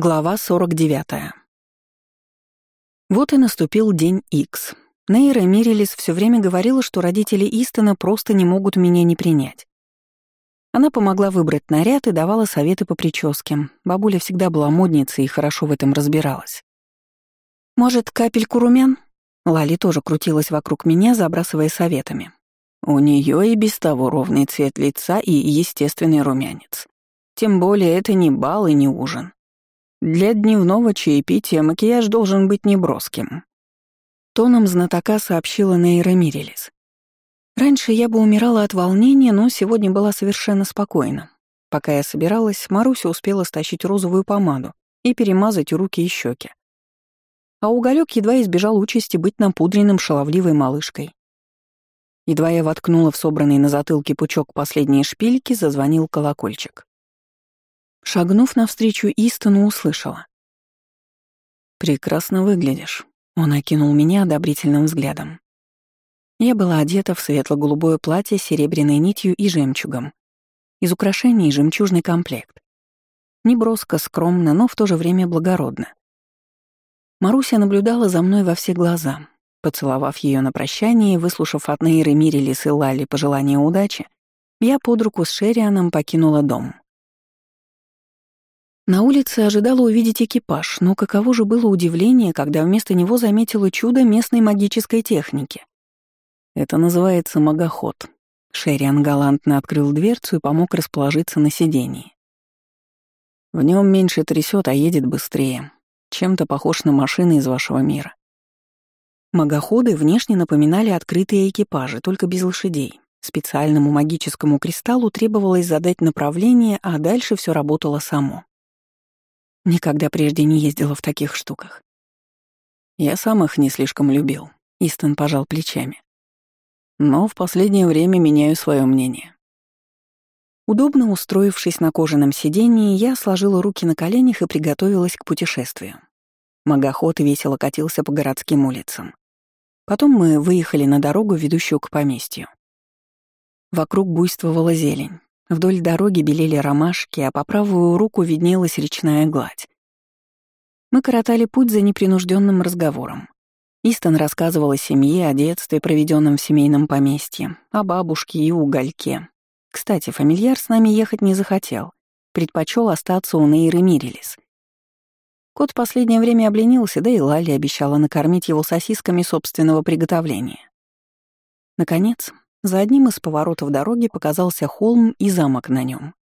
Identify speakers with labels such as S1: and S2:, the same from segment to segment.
S1: Глава 49. Вот и наступил день X. Нейра Мирилис все время говорила, что родители Истона просто не могут меня не принять. Она помогла выбрать наряд и давала советы по прическе. Бабуля всегда была модницей и хорошо в этом разбиралась. «Может, капельку румян?» Лали тоже крутилась вокруг меня, забрасывая советами. У нее и без того ровный цвет лица и естественный румянец. Тем более это не бал и не ужин. Для дневного чаепития макияж должен быть неброским. Тоном знатока сообщила Нейра Мирелис. Раньше я бы умирала от волнения, но сегодня была совершенно спокойна. Пока я собиралась, Маруся успела стащить розовую помаду и перемазать руки и щеки. А уголек едва избежал участи быть напудренным шаловливой малышкой. Едва я воткнула в собранный на затылке пучок последние шпильки, зазвонил колокольчик. Шагнув навстречу Истону, услышала. «Прекрасно выглядишь», — он окинул меня одобрительным взглядом. Я была одета в светло-голубое платье с серебряной нитью и жемчугом. Из украшений жемчужный комплект. Неброско, скромно, но в то же время благородно. Маруся наблюдала за мной во все глаза. Поцеловав ее на прощание выслушав от Нейры Мирилис и Лали пожелания удачи, я под руку с Шерианом покинула дом. На улице ожидала увидеть экипаж, но каково же было удивление, когда вместо него заметила чудо местной магической техники. Это называется магоход. Шериан галантно открыл дверцу и помог расположиться на сидении. В нем меньше трясет, а едет быстрее. Чем-то похож на машины из вашего мира. Магоходы внешне напоминали открытые экипажи, только без лошадей. Специальному магическому кристаллу требовалось задать направление, а дальше все работало само. Никогда прежде не ездила в таких штуках. Я сам их не слишком любил, Истон пожал плечами. Но в последнее время меняю свое мнение. Удобно устроившись на кожаном сидении, я сложила руки на коленях и приготовилась к путешествию. Магоход весело катился по городским улицам. Потом мы выехали на дорогу, ведущую к поместью. Вокруг буйствовала зелень. Вдоль дороги белели ромашки, а по правую руку виднелась речная гладь. Мы коротали путь за непринужденным разговором. Истон рассказывал о семье, о детстве, проведенном в семейном поместье, о бабушке и угольке. Кстати, фамильяр с нами ехать не захотел, предпочел остаться у Нейры Мирилис. Кот последнее время обленился, да и Лали обещала накормить его сосисками собственного приготовления. Наконец, за одним из поворотов дороги показался холм и замок на нем.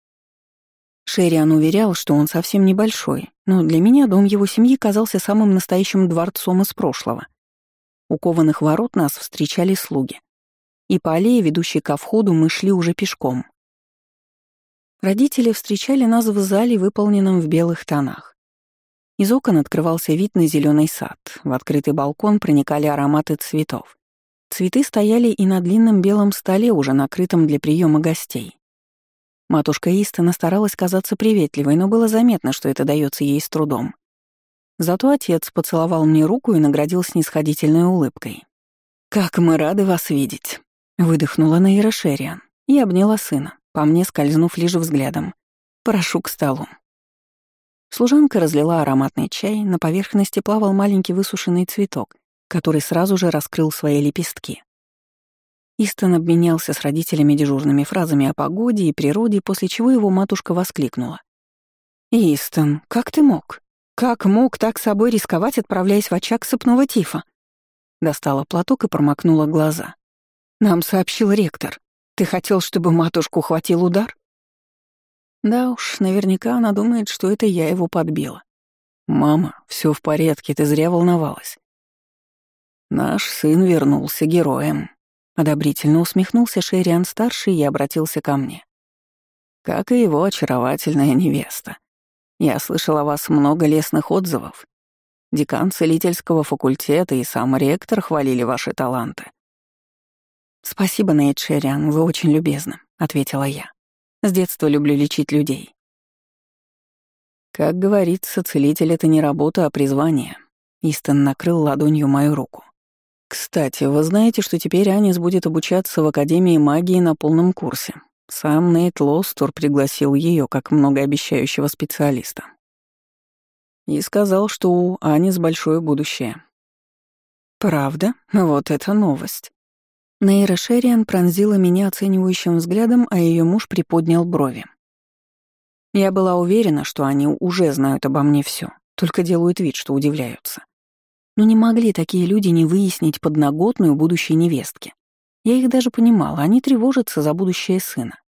S1: Шериан уверял, что он совсем небольшой, но для меня дом его семьи казался самым настоящим дворцом из прошлого. У кованых ворот нас встречали слуги. И по аллее, ведущей ко входу, мы шли уже пешком. Родители встречали нас в зале, выполненном в белых тонах. Из окон открывался вид на зеленый сад, в открытый балкон проникали ароматы цветов. Цветы стояли и на длинном белом столе, уже накрытом для приема гостей. Матушка Истона старалась казаться приветливой, но было заметно, что это дается ей с трудом. Зато отец поцеловал мне руку и наградил снисходительной улыбкой. «Как мы рады вас видеть!» — выдохнула Наира Шериан и обняла сына, по мне скользнув лишь взглядом. «Прошу к столу». Служанка разлила ароматный чай, на поверхности плавал маленький высушенный цветок, который сразу же раскрыл свои лепестки. Истон обменялся с родителями дежурными фразами о погоде и природе, после чего его матушка воскликнула. «Истон, как ты мог? Как мог так собой рисковать, отправляясь в очаг сыпного тифа?» Достала платок и промокнула глаза. «Нам сообщил ректор. Ты хотел, чтобы матушку хватил удар?» Да уж, наверняка она думает, что это я его подбила. «Мама, все в порядке, ты зря волновалась. Наш сын вернулся героем. Одобрительно усмехнулся Шериан-старший и обратился ко мне. Как и его очаровательная невеста. Я слышал о вас много лестных отзывов. Декан целительского факультета и сам ректор хвалили ваши таланты. «Спасибо, Нейт Шериан, вы очень любезны», — ответила я. «С детства люблю лечить людей». Как говорится, целитель — это не работа, а призвание. Истон накрыл ладонью мою руку. Кстати, вы знаете, что теперь Анис будет обучаться в Академии магии на полном курсе. Сам Нейт Лостур пригласил ее как многообещающего специалиста. И сказал, что у Анис большое будущее. Правда? Вот это новость. Нейра Шериан пронзила меня оценивающим взглядом, а ее муж приподнял брови. Я была уверена, что они уже знают обо мне все, только делают вид, что удивляются. Но не могли такие люди не выяснить подноготную будущей невестки. Я их даже понимала, они тревожатся за будущее сына.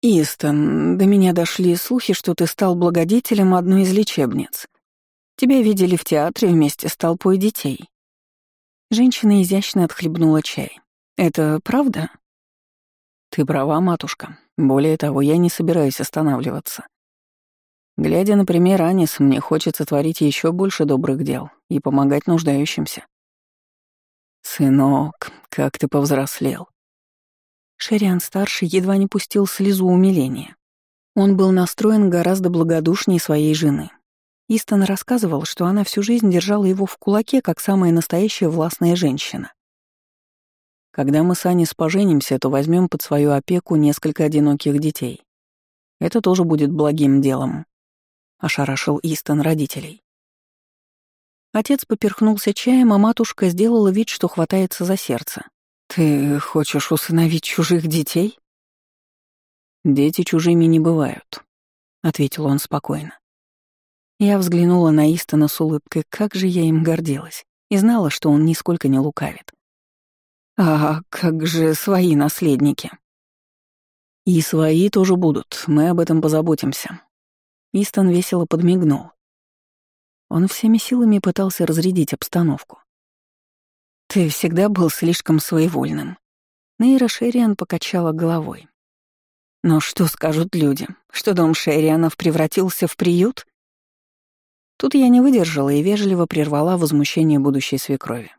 S1: «Истон, до меня дошли слухи, что ты стал благодетелем одной из лечебниц. Тебя видели в театре вместе с толпой детей». Женщина изящно отхлебнула чай. «Это правда?» «Ты права, матушка. Более того, я не собираюсь останавливаться. Глядя на пример Анис, мне хочется творить еще больше добрых дел и помогать нуждающимся. «Сынок, как ты повзрослел!» Шериан-старший едва не пустил слезу умиления. Он был настроен гораздо благодушнее своей жены. Истон рассказывал, что она всю жизнь держала его в кулаке, как самая настоящая властная женщина. Когда мы с Аней поженимся, то возьмем под свою опеку несколько одиноких детей. Это тоже будет благим делом», — ошарашил Истон родителей. Отец поперхнулся чаем, а матушка сделала вид, что хватается за сердце. «Ты хочешь усыновить чужих детей?» «Дети чужими не бывают», — ответил он спокойно. Я взглянула на Истона с улыбкой, как же я им гордилась, и знала, что он нисколько не лукавит. «А как же свои наследники?» «И свои тоже будут, мы об этом позаботимся». Истон весело подмигнул. Он всеми силами пытался разрядить обстановку. «Ты всегда был слишком своевольным». Нейра Шериан покачала головой. «Но что скажут люди? Что дом Шерианов превратился в приют?» Тут я не выдержала и вежливо прервала возмущение будущей свекрови.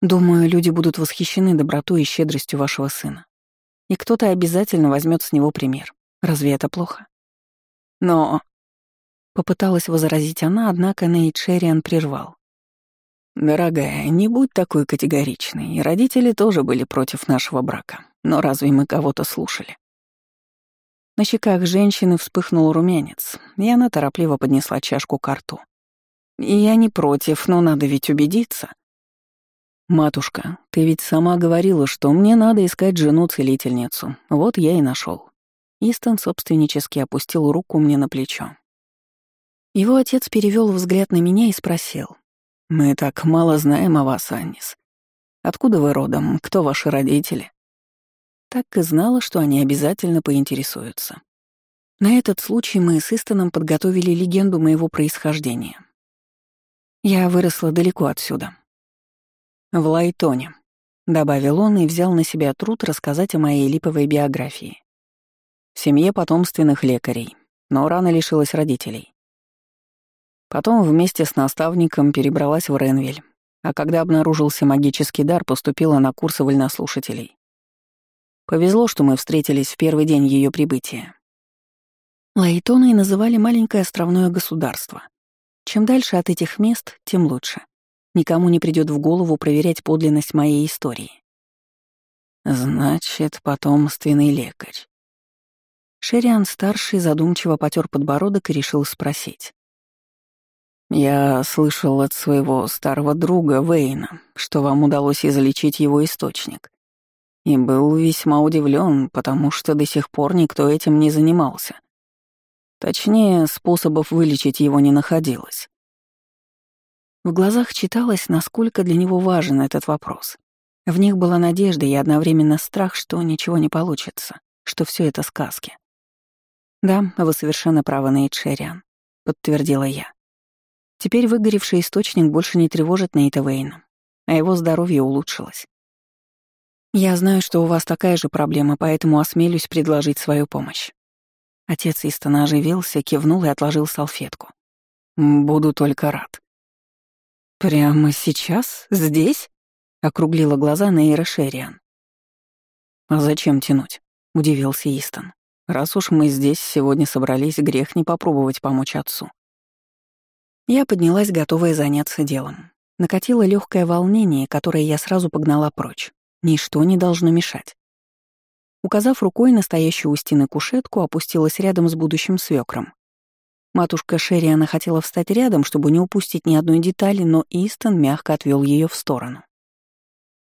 S1: «Думаю, люди будут восхищены добротой и щедростью вашего сына. И кто-то обязательно возьмет с него пример. Разве это плохо?» «Но...» Попыталась возразить она, однако Нейт Шериан прервал. «Дорогая, не будь такой категоричной. Родители тоже были против нашего брака. Но разве мы кого-то слушали?» На щеках женщины вспыхнул румянец, и она торопливо поднесла чашку к рту. «Я не против, но надо ведь убедиться». «Матушка, ты ведь сама говорила, что мне надо искать жену-целительницу. Вот я и нашел. Истон собственнически опустил руку мне на плечо. Его отец перевел взгляд на меня и спросил. «Мы так мало знаем о вас, Аннис. Откуда вы родом? Кто ваши родители?» Так и знала, что они обязательно поинтересуются. На этот случай мы с Истоном подготовили легенду моего происхождения. Я выросла далеко отсюда. В Лайтоне, — добавил он и взял на себя труд рассказать о моей липовой биографии. В семье потомственных лекарей, но рано лишилась родителей. Потом вместе с наставником перебралась в Ренвиль, а когда обнаружился магический дар, поступила на курсы вольнослушателей. Повезло, что мы встретились в первый день ее прибытия. Лайтоной называли маленькое островное государство. Чем дальше от этих мест, тем лучше. Никому не придет в голову проверять подлинность моей истории. Значит, потомственный лекарь. Шериан-старший задумчиво потер подбородок и решил спросить. Я слышал от своего старого друга Вейна, что вам удалось излечить его источник. И был весьма удивлен, потому что до сих пор никто этим не занимался. Точнее, способов вылечить его не находилось. В глазах читалось, насколько для него важен этот вопрос. В них была надежда и одновременно страх, что ничего не получится, что все это сказки. «Да, вы совершенно правы, Нейт Шериан», — подтвердила я. Теперь выгоревший источник больше не тревожит Нейта Вейна, а его здоровье улучшилось. Я знаю, что у вас такая же проблема, поэтому осмелюсь предложить свою помощь. Отец Истона оживился, кивнул и отложил салфетку. «Буду только рад». «Прямо сейчас? Здесь?» — округлила глаза Нейра Шериан. «А зачем тянуть?» — удивился Истон. «Раз уж мы здесь сегодня собрались, грех не попробовать помочь отцу». Я поднялась, готовая заняться делом. Накатило легкое волнение, которое я сразу погнала прочь. Ничто не должно мешать. Указав рукой настоящую у стены кушетку, опустилась рядом с будущим свекром. Матушка Шерриана хотела встать рядом, чтобы не упустить ни одной детали, но Истон мягко отвел ее в сторону.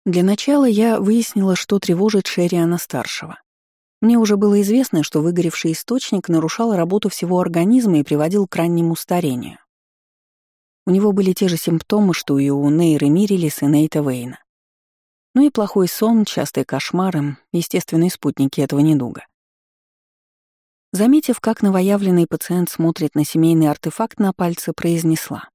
S1: Для начала я выяснила, что тревожит Шерриана-старшего. Мне уже было известно, что выгоревший источник нарушал работу всего организма и приводил к раннему старению. У него были те же симптомы, что и у Нейры Мирилис и Нейта Вейна. Ну и плохой сон, частые кошмары — естественные спутники этого недуга. Заметив, как новоявленный пациент смотрит на семейный артефакт на пальце, произнесла.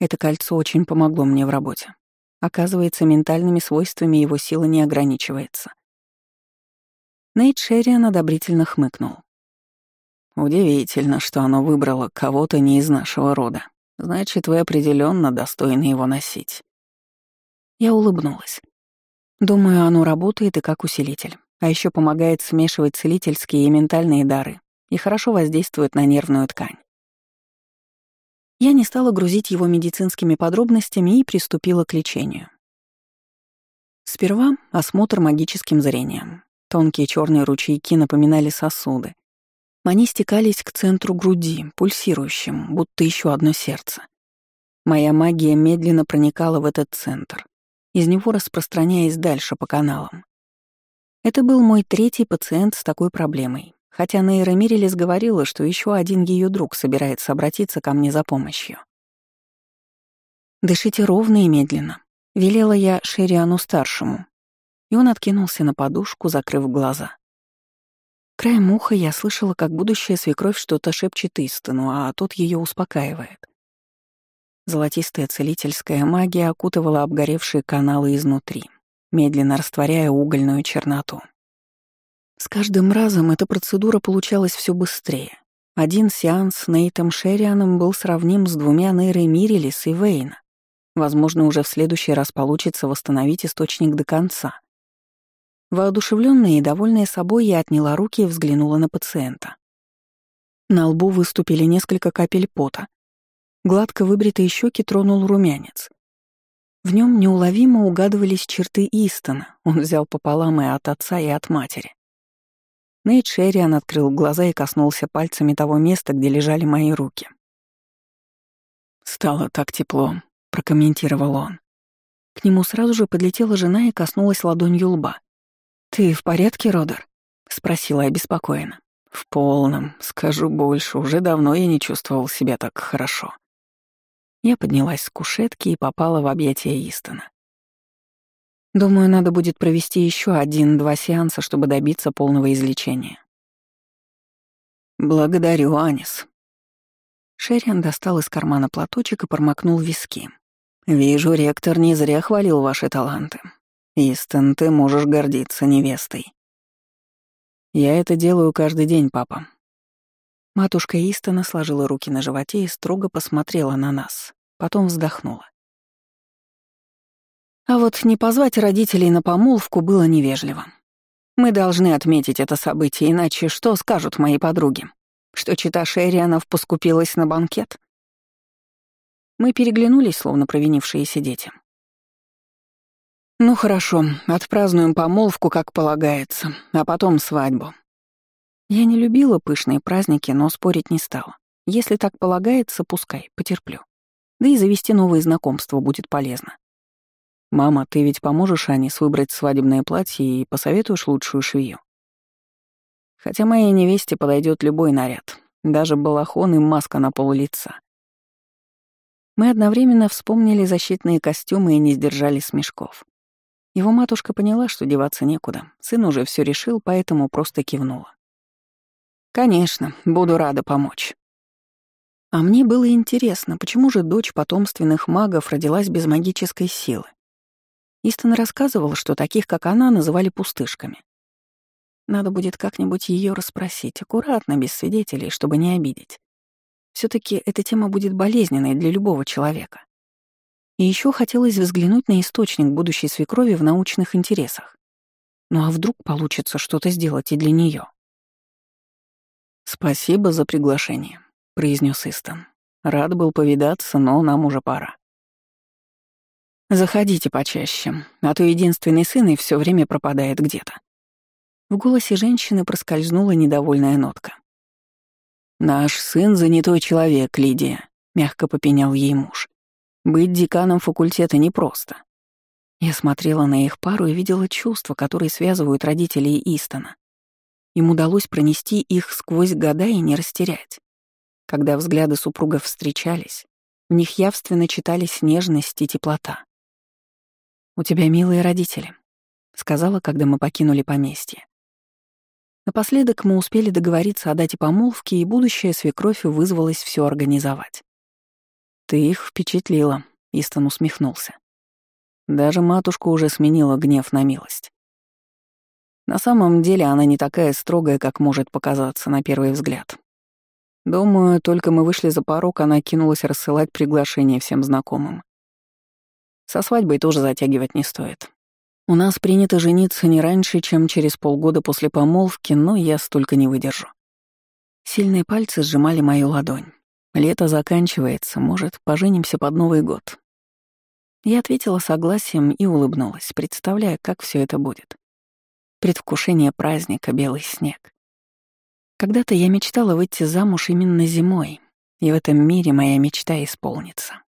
S1: «Это кольцо очень помогло мне в работе. Оказывается, ментальными свойствами его сила не ограничивается». Нейт Шерриан одобрительно хмыкнул. «Удивительно, что оно выбрало кого-то не из нашего рода. Значит, вы определенно достойны его носить». Я улыбнулась. Думаю, оно работает и как усилитель а еще помогает смешивать целительские и ментальные дары и хорошо воздействует на нервную ткань. Я не стала грузить его медицинскими подробностями и приступила к лечению. Сперва осмотр магическим зрением. Тонкие черные ручейки напоминали сосуды. Они стекались к центру груди, пульсирующим, будто еще одно сердце. Моя магия медленно проникала в этот центр, из него распространяясь дальше по каналам. Это был мой третий пациент с такой проблемой, хотя Нейра Мирелес говорила, что еще один ее друг собирается обратиться ко мне за помощью. «Дышите ровно и медленно», — велела я Шериану-старшему, и он откинулся на подушку, закрыв глаза. Краем уха я слышала, как будущая свекровь что-то шепчет истину, а тот ее успокаивает. Золотистая целительская магия окутывала обгоревшие каналы изнутри медленно растворяя угольную черноту. С каждым разом эта процедура получалась все быстрее. Один сеанс с Нейтом Шерианом был сравним с двумя Нейрой Мирилис и Вейна. Возможно, уже в следующий раз получится восстановить источник до конца. Воодушевленная и довольная собой, я отняла руки и взглянула на пациента. На лбу выступили несколько капель пота. Гладко выбритые щеки тронул румянец. В нем неуловимо угадывались черты Истона, он взял пополам и от отца, и от матери. Нейт Шерриан открыл глаза и коснулся пальцами того места, где лежали мои руки. «Стало так тепло», — прокомментировал он. К нему сразу же подлетела жена и коснулась ладонью лба. «Ты в порядке, Родер?» — спросила обеспокоенно. «В полном. Скажу больше, уже давно я не чувствовал себя так хорошо». Я поднялась с кушетки и попала в объятия Истона. Думаю, надо будет провести еще один-два сеанса, чтобы добиться полного излечения. Благодарю, Анис. Шерриан достал из кармана платочек и промокнул виски. Вижу, ректор не зря хвалил ваши таланты. Истон, ты можешь гордиться невестой. Я это делаю каждый день, папа. Матушка Истона сложила руки на животе и строго посмотрела на нас, потом вздохнула. А вот не позвать родителей на помолвку было невежливо. Мы должны отметить это событие, иначе что скажут мои подруги? Что чита Шерианов поскупилась на банкет? Мы переглянулись, словно провинившиеся дети. «Ну хорошо, отпразднуем помолвку, как полагается, а потом свадьбу», я не любила пышные праздники, но спорить не стала. Если так полагается, пускай, потерплю. Да и завести новые знакомства будет полезно. «Мама, ты ведь поможешь Анис выбрать свадебное платье и посоветуешь лучшую швею?» Хотя моей невесте подойдет любой наряд, даже балахон и маска на пол лица. Мы одновременно вспомнили защитные костюмы и не сдержали смешков. Его матушка поняла, что деваться некуда. Сын уже все решил, поэтому просто кивнула. «Конечно, буду рада помочь». А мне было интересно, почему же дочь потомственных магов родилась без магической силы. Истон рассказывал, что таких, как она, называли пустышками. Надо будет как-нибудь ее расспросить, аккуратно, без свидетелей, чтобы не обидеть. все таки эта тема будет болезненной для любого человека. И еще хотелось взглянуть на источник будущей свекрови в научных интересах. Ну а вдруг получится что-то сделать и для нее? «Спасибо за приглашение», — произнес Истон. «Рад был повидаться, но нам уже пора». «Заходите почаще, а то единственный сын и все время пропадает где-то». В голосе женщины проскользнула недовольная нотка. «Наш сын занятой человек, Лидия», — мягко попенял ей муж. «Быть деканом факультета непросто». Я смотрела на их пару и видела чувства, которые связывают родителей Истона. Им удалось пронести их сквозь года и не растерять. Когда взгляды супругов встречались, в них явственно читались нежность и теплота. «У тебя милые родители», — сказала, когда мы покинули поместье. Напоследок мы успели договориться о дате помолвки, и будущая свекровь вызвалась все организовать. «Ты их впечатлила», — Истон усмехнулся. Даже матушка уже сменила гнев на милость. На самом деле она не такая строгая, как может показаться на первый взгляд. Думаю, только мы вышли за порог, она кинулась рассылать приглашения всем знакомым. Со свадьбой тоже затягивать не стоит. У нас принято жениться не раньше, чем через полгода после помолвки, но я столько не выдержу. Сильные пальцы сжимали мою ладонь. Лето заканчивается, может, поженимся под Новый год. Я ответила согласием и улыбнулась, представляя, как все это будет. Предвкушение праздника, белый снег. Когда-то я мечтала выйти замуж именно зимой, и в этом мире моя мечта исполнится.